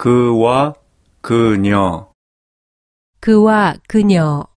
그와 그녀. 그와 그녀.